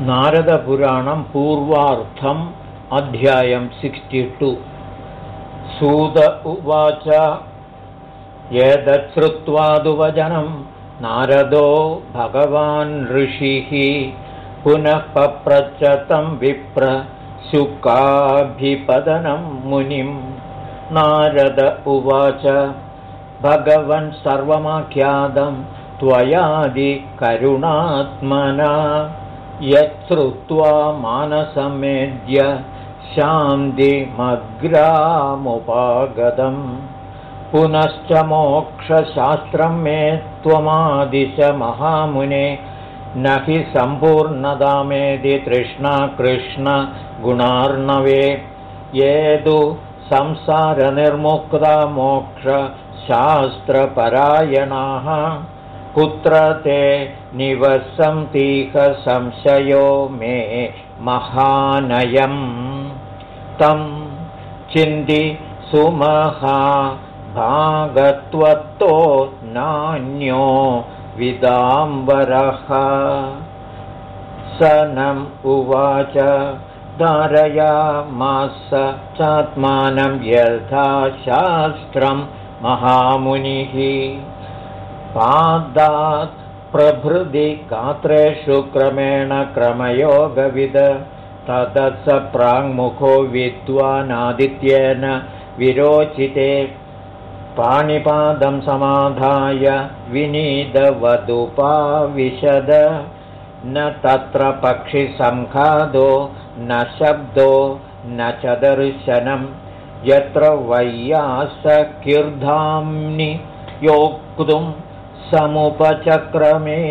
नारदपुराणं पूर्वार्थम् अध्यायं सिक्स्टि टु। सूत उवाच एतच्छ्रुत्वादुवचनं नारदो भगवान् ऋषिः पुनः पप्रचतं विप्र शुकाभिपदनं मुनिं नारद उवाच भगवन् सर्वमाख्यातं त्वयादिकरुणात्मना यच्छ्रुत्वा मानसमेद्य शान्तिमग्रामुपागतम्। पुनश्च मोक्षशास्त्रं मे त्वमादिश महामुने न हि सम्पूर्णदामेदि तृष्णा कृष्णगुणार्णवे ये तु संसारनिर्मुक्ता मोक्षशास्त्रपरायणाः कुत्र ते निवसन्तीह संशयो मे महानयम्। तं चिन्ति सुमहा भागत्वत्तो नान्यो विदाम्बरः। सनम् उवाच धारयामास चात्मानं यथा शास्त्रं महामुनिः पादात् प्रभृति गात्रेषु क्रमेण क्रमयोगविद। ततः स प्राङ्मुखो विद्वानादित्येन विरोचिते। पाणिपादं समाधाय विनीतवदुपाविशद। न तत्र पक्षिसङ्घादो न शब्दो न च दर्शनं यत्र वय्यासकीर्धाम्नि योक्तुम् समुपचक्रमे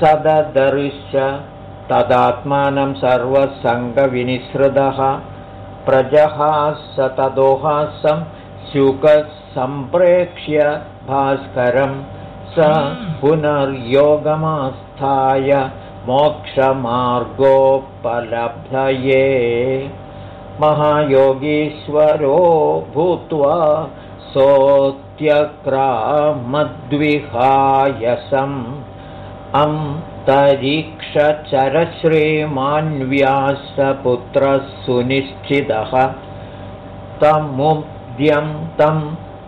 सददर्श्य तदात्मानं सर्वसङ्गविनिसृतः प्रजहास तदोहासं शुकसम्प्रेक्ष्य भास्करं स पुनर्योगमास्थाय मोक्षमार्गोपलब्धये महायोगीश्वरो भूत्वा सो त्यक्रामद्विहायसम् अन्तरीक्षचरश्रीमान्व्यासपुत्रः सुनिश्चितः तमुद्यं तं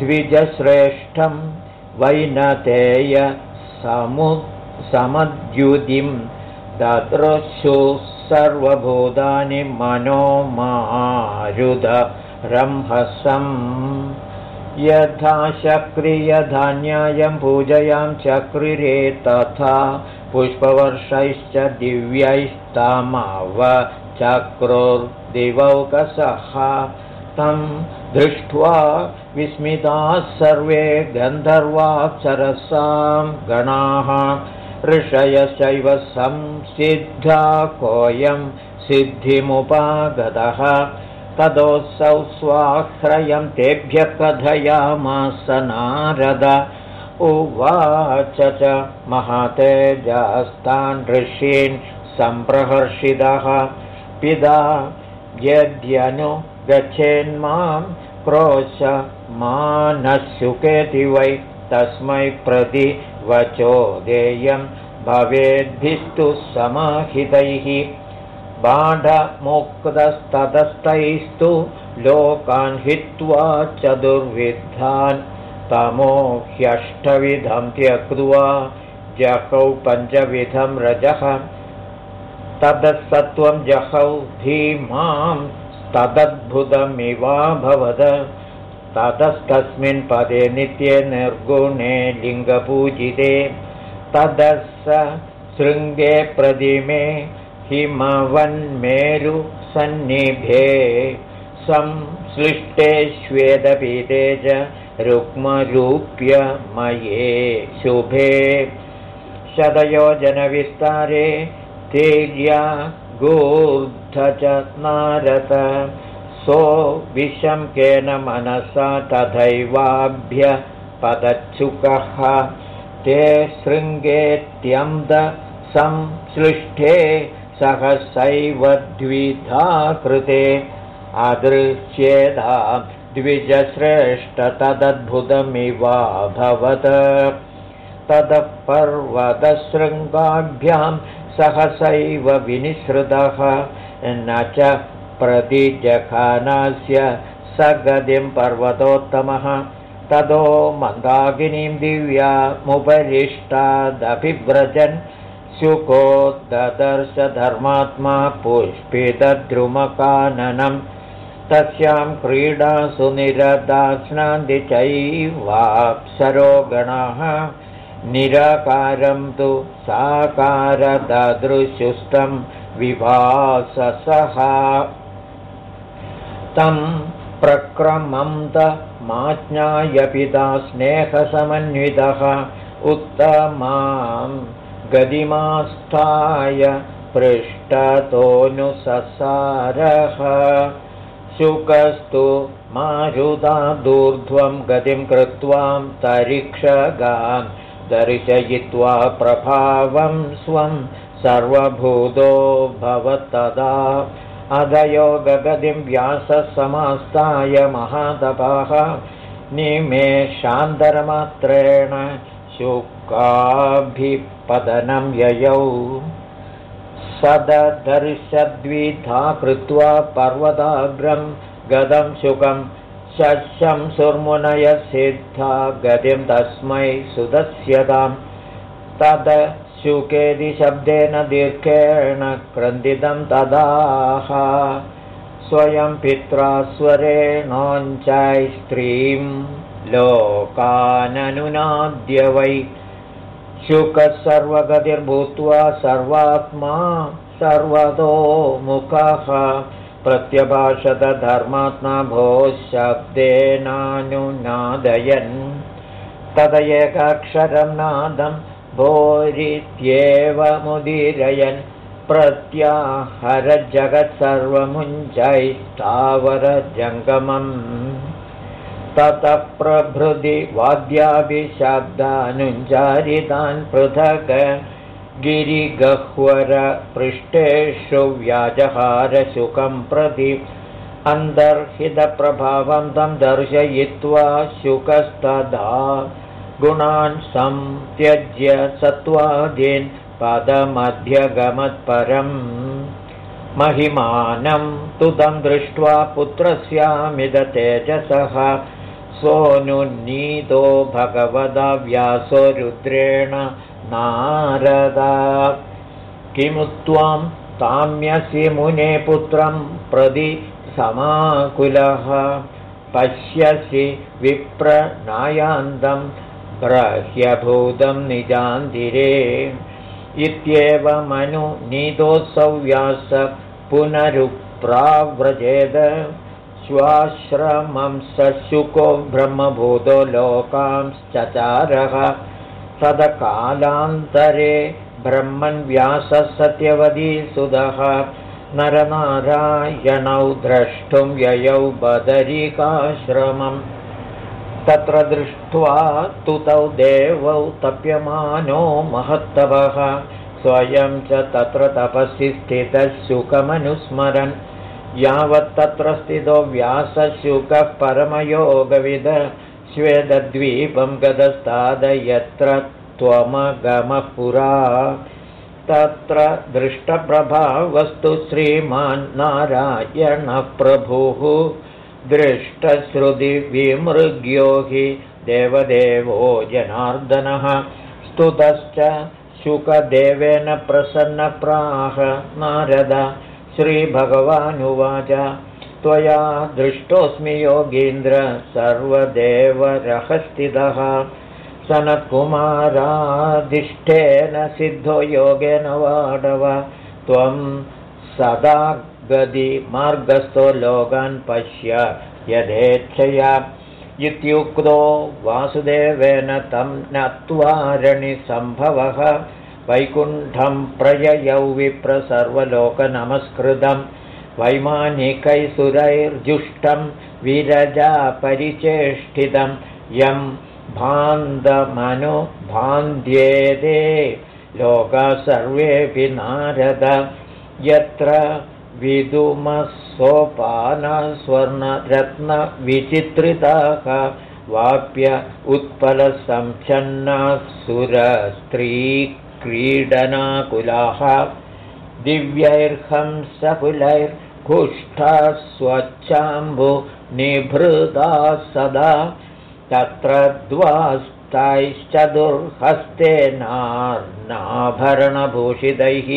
द्विजश्रेष्ठं वैनतेय समु समद्युदिं ददृशु सर्वभूतानि मनो मारुदरंहसम् यथा शक्रियधान्यायं पूजयां चक्रिरे तथा पुष्पवर्षैश्च दिव्यैस्तामाव चक्रुर्दिवौकसः। तं दृष्ट्वा विस्मिताः सर्वे गन्धर्वाप्सरसां गणाः। ऋषयश्चैव संसिद्धा कोऽयं सिद्धिमुपागतः तदोऽसौ स्वाश्रयं तेभ्यः कथयामास नारद। उवाच च महतेजास्तान् ऋषीन् सम्प्रहर्षितः पिता यद्यनु गच्छेन्मां क्रोश मा वै तस्मै प्रति वचो देयं भवेद्भिस्तु समाहितैः बाढमुक्तस्ततस्तैस्तु लोकान् हित्वा चतुर्विद्धान् तमो ह्यष्टविधं त्यक्त्वा जहौ पञ्चविधं रजः। ततः जहौ धीमां तदद्भुतमिवाभवद। ततस्तस्मिन् पदे नित्ये निर्गुणे लिङ्गपूजिते। ततः स शृङ्गे प्रतिमे हिमवन्मेरुसन्निभे संश्लिष्टे श्वेदपीते च रुक्मरूप्यमये शुभे। शतयोजनविस्तारे तेर्या गूर्ध च नारत सो विषं केन मनसा तथैवाभ्य पदच्छुकः ते शृङ्गेत्यन्द संश्लिष्टे सहसैव द्विधा कृते अदृश्येदा द्विजश्रेष्ठतदद्भुतमिवाभवत् ततः पर्वतशृङ्गाभ्यां सहसैव विनिसृतः। न च प्रतिजखानास्य स गतिं पर्वतोत्तमः। ततो मन्दाकिनीं दिव्यामुपरिष्टादभिव्रजन् शुको ददर्श धर्मात्मा पुष्पितद्रुमकाननं तस्यां क्रीडासु निरदास्नान्ति चैवाप्सरोगणः निराकारं तु साकारददृशुष्टं विवाससः तं प्रक्रमं माज्ञाय पिता स्नेहसमन्वितः। उत्तमां गदिमास्थाय पृष्ठतोऽनुससारः शुकस्तु मारुदादूर्ध्वं गतिं कृत्वां तरिक्षगां दर्शयित्वा प्रभावं स्वं सर्वभूतो भवत्तदा। अधयोगगतिं व्याससमास्ताय महातपाः। निमेषान्तरमात्रेण शुकाभिपतनं ययौ। सददर्शद्विधा कृत्वा पर्वताग्रं गदं शुकं शशं सिद्धा गतिं तस्मै सुदस्यतां। तद शुकेदि शब्देन दीर्घेण क्रन्दितं तदाह। स्वयं पित्रा स्वरेणोञ्चाय स्त्रीं लोकाननुनाद्य वै शुकः सर्वगतिर्भूत्वा सर्वात्मा सर्वतो मुखः प्रत्यभाषतधर्मात्मा भोः शब्देनानुनादयन् तद एकाक्षरं नादं भोरित्येवमुदीरयन्। प्रत्याहरजगत्सर्वमुञ्चैस्तावरजङ्गमम् ततः प्रभृति वाद्याभिशब्दानुञ्चारितान् पृथक् गिरिगह्वरपृष्ठेषु व्याजहारशुकं प्रति अन्तर्हितप्रभावं तं दर्शयित्वा शुकस्तदा गुणान् संत्यज्य सत्त्वादीन् पदमध्यगमत्परम् महिमानं तु तं दृष्ट्वा पुत्रस्यामिदतेजसः सोऽनुनीतो भगवदा व्यासो रुद्रेण नारदा। त्वां ताम्यसि मुने पुत्रं प्रदि समाकुलः। पश्यसि विप्रनायान्तं ग्रह्यभूतं निजान्दिरे इत्येवमनुनीतोऽसौ व्यास पुनरुप्राव्रजेद श्वाश्रमं शुको ब्रह्मभूतो लोकांश्चचारः। तदकालान्तरे ब्रह्मन्व्यासः सत्यवतीसुधः नरनारायणौ द्रष्टुं ययौ बदरिकाश्रमम्। तत्र दृष्ट्वा तु तौ देवौ तप्यमानो महत्तवः। स्वयं च तत्र तपसि स्थितः सुखमनुस्मरन् यावत्तत्र स्थितो व्यासशुकः परमयोगविद श्वेदद्वीपं गदस्ताद यत्र त्वमगमः पुरा तत्र दृष्टप्रभावस्तु श्रीमान् नारायणप्रभुः दृष्टश्रुतिविमृग्यो हि देवदेवो जनार्दनः। स्तुतश्च शुकदेवेन प्रसन्नप्राह नारद श्रीभगवानुवाच। त्वया दृष्टोऽस्मि योगीन्द्र सर्वदेवरहस्थितः सनत्कुमाराधिष्ठेन सिद्धो योगेन वाडव। त्वं सदा गदिमार्गस्थो लोकान् पश्य यथेच्छया। इत्युक्तो वासुदेवेन तं नत्वारणिसम्भवः वैकुण्ठं प्रययौ विप्रसर्वलोकनमस्कृतं वैमानिकैसुरैर्जुष्टं विरजापरिचेष्टितं यं भान्दमनुभान्द्येते लोका सर्वेऽपि नारद यत्र विदुमसोपानस्वर्णरत्नविचित्रिताः वाप्य उत्पलसंच्छन्नाः सुरस्त्री क्रीडनाकुलाः दिव्यैर्हंसकुलैर्घुष्ठा स्वच्छाम्बु निभृदा सदा तत्र द्वास्तैश्चतुर्हस्तेनाभरणभूषितैः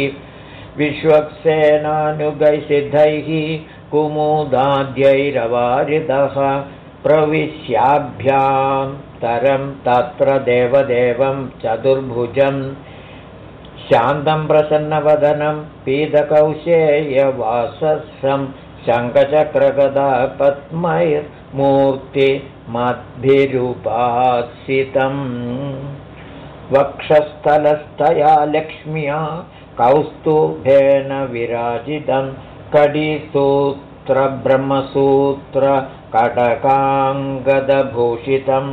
विश्वक्सेनानुगैसिद्धैः कुमुदाद्यैरवारितः प्रविश्याभ्यां तरं तत्र देवदेवं चतुर्भुजम् शान्तं प्रसन्नवदनं पीतकौशेयवासस्रं शङ्खचक्रगदा पद्मैर्मूर्तिमद्भिरुपासितम् वक्षस्थलस्तया लक्ष्म्या कौस्तुभेन विराजितं कडिसूत्रब्रह्मसूत्रकटकाङ्गदभूषितं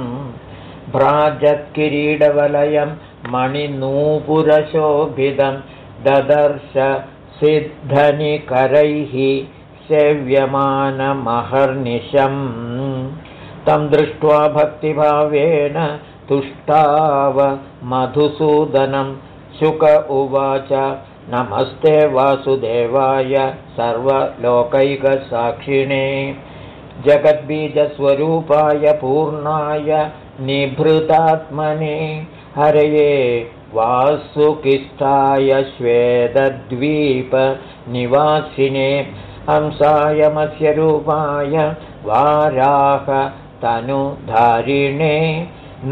भ्राजत्किरीडवलयं मणिनूपुरशोभितं ददर्श सिद्धनिकरैः सेव्यमानमहर्निशम्। तं दृष्ट्वा भक्तिभावेन तुष्टाव मधुसूदनं। शुक उवाच नमस्ते वासुदेवाय सर्वलोकैकसाक्षिणे। जगद्बीजस्वरूपाय पूर्णाय निभृतात्मने हरये वासुकिष्ठाय श्वेतद्वीपनिवासिने हंसाय मत्स्यरूपाय वाराह तनुधारिणे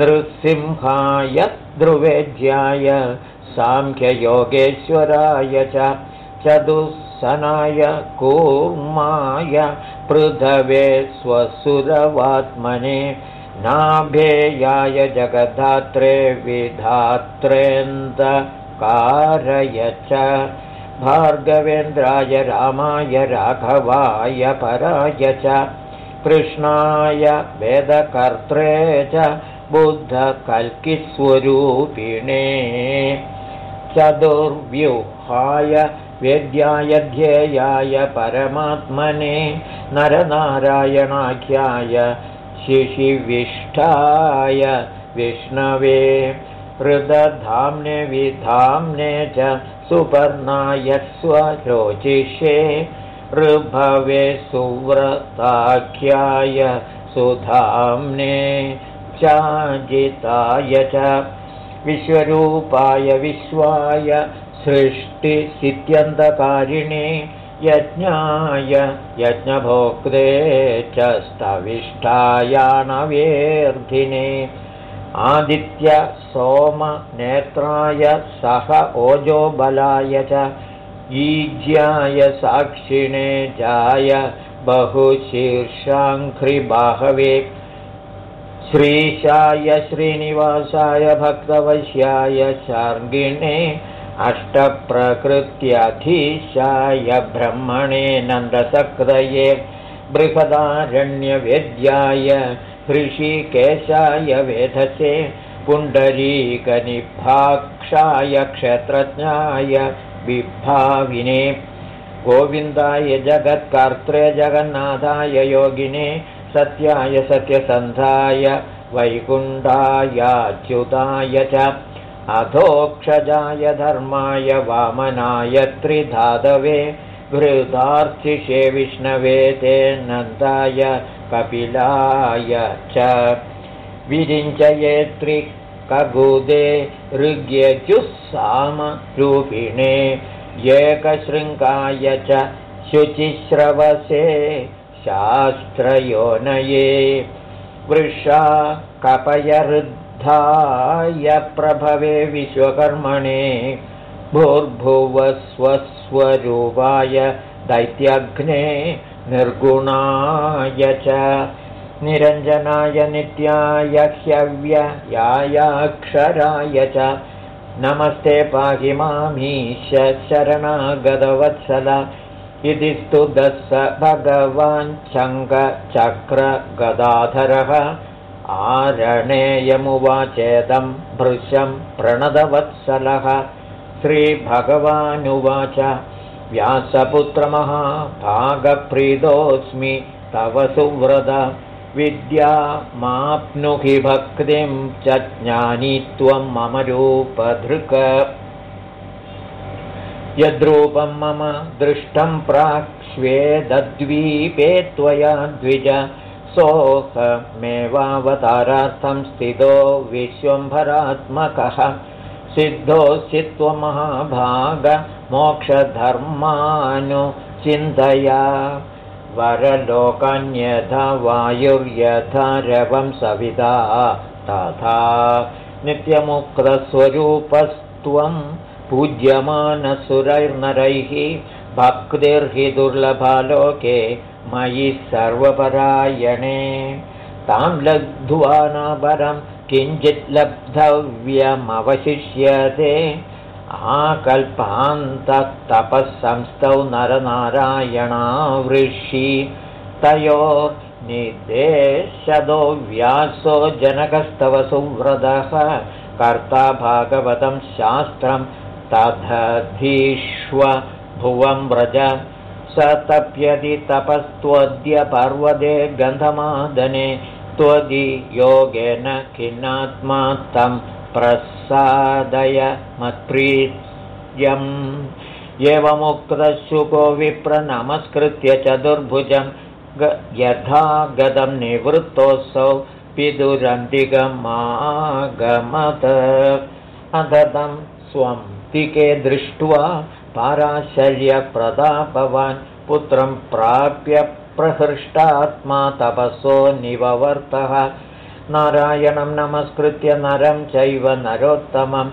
नृसिंहाय ध्रुवेज्याय साङ्ख्ययोगेश्वराय च चतुःसनाय कूर्माय पृथवे स्वसुरवात्मने नाभेयाय जगद्धात्रे विधात्रेन्दकारय च भार्गवेन्द्राय रामाय राघवाय पराय च कृष्णाय वेदकर्त्रे च बुद्धकल्किस्वरूपिणे चतुर्व्यूहाय वेद्याय ध्येयाय परमात्मने नरनारायणाख्याय शिशिविष्ठाय विष्णवे हृदधाम्ने विधाम्ने च सुपर्णाय स्वरोचिषे ऋभवे सुव्रताख्याय सुधाम्ने चाजिताय च विश्वरूपाय विश्वाय सृष्टिसित्यन्तकारिणे यज्ञाय यज्ञभोक्ते च स्तविष्ठायाणवेर्धिने आदित्य सोमनेत्राय सह ओजोबलाय च ईज्याय साक्षिणे जाय बहुशीर्षाङ्घ्रिबाहवे श्रीशाय श्रीनिवासाय भक्तवश्याय शार्गिणे अष्टप्रकृत्यधीशाय ब्रह्मणे नन्दसक्रये बृहदारण्यवेद्याय ऋषिकेशाय वेधसे पुण्डरीकनिभाक्षाय क्षेत्रज्ञाय विभाविने गोविन्दाय जगत्कर्त्रे जगन्नाथाय योगिने सत्याय सत्यसन्धाय वैकुण्ठायाच्युताय च अधोक्षजाय धर्माय वामनाय त्रिधाधवे घृतार्चिषे विष्णवे ते नन्दाय कपिलाय च। विरिञ्चयेत्रिकगुदे ऋग्यजुःसामरूपिणे एकशृङ्गाय च शुचिश्रवसे शास्त्रयोनये। वृषा कपयरुद्धाय प्रभवे विश्वकर्मणे भूर्भुवस्वस्वरूपाय दैत्यग्ने निर्गुणाय च निरञ्जनाय नित्याय ह्यव्ययायाक्षराय च नमस्ते पाहि मामीश शरणागतवत्सल इति स्तुतः स भगवान् शङ्खचक्रगदाधरः आरणेयमुवाचेदं भृशं प्रणदवत्सलः श्रीभगवानुवाच। व्यासपुत्रमहाभागप्रीतोऽस्मि तव सुव्रत। विद्यामाप्नुहि भक्तिं च ज्ञानी त्वं मम रूपधृक। यद्रूपं मम दृष्टं प्राक्ष्वेदद्वीपे त्वया द्विज सोऽहमेवावतारार्थं स्थितो विश्वम्भरात्मकः। सिद्धोऽसि त्वमहाभागमोक्षधर्मानुचिन्तया वरलोकान्यथा वायुर्यथा रवं सविता तथा नित्यमुक्तस्वरूपस्त्वं पूज्यमानसुरैर्नरैः भक्तिर्हि दुर्लभालोके मयि सर्वपरायणे। तां लब्ध्वा न परं किञ्चित् लब्धव्यमवशिष्यते। आकल्पान्ततपःसंस्थौ नरनारायणावृषि। तयो निदेशदो व्यासो जनकस्तव सुव्रतः। कर्ता भागवतं शास्त्रं तदधीष्व भुवं व्रज स तप्यति तपस्त्वद्य पर्वते गन्धमादने त्वदि योगेन खिन्नात्मा तं प्रसादय मत्प्रीत्यम्। एवमुक्तशुको विप्रनमस्कृत्य चतुर्भुजं यथा गदं निवृत्तोऽसौ पितुरन्तिगमागमत अधतं स्वं तिके दृष्ट्वा पाराशर्यप्रदापवान् पुत्रं प्राप्य प्रहृष्टात्मा तपसो निववर्तः। नारायणं नमस्कृत्य नरं चैव नरोत्तमम्।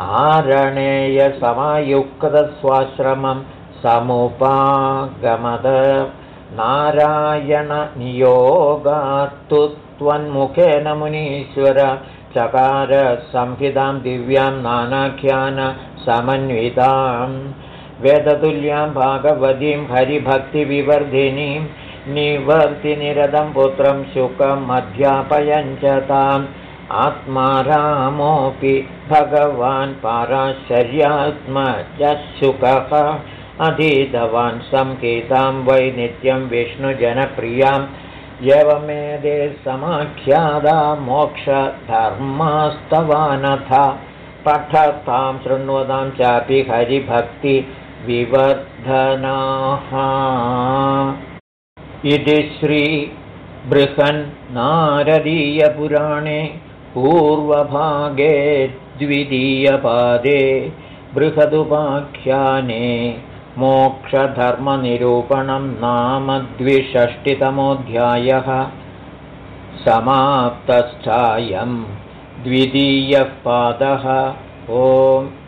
आरणेयसमायुक्तस्वाश्रमं समुपागमद। नारायणनियोगात्तु त्वन्मुखेन मुनीश्वर चकार संहितां दिव्यां नानाख्यानसमन्विताम् वेदतुल्यां भागवतीं हरिभक्तिविवर्धिनीं निवर्तिनिरतं पुत्रं शुकम् अध्यापयञ्च ताम्। आत्मा रामोऽपि भगवान् पाराशर्यात्मजशुकः अधीतवान् संकेतां वै नित्यं विष्णुजनप्रियाम् एवमेदे समाख्यादा मोक्षधर्मास्तवानथ। पठतां शृण्वतां चापि हरिभक्तिविवर्धनाः इति श्रीबृहन्नारदीयपुराणे पूर्वभागे द्वितीयपादे बृहदुपाख्याने मोक्षधर्मनिरूपणं नाम द्विषष्टितमोऽध्यायः। समाप्तश्चायं द्वितीयः पादः। ओम्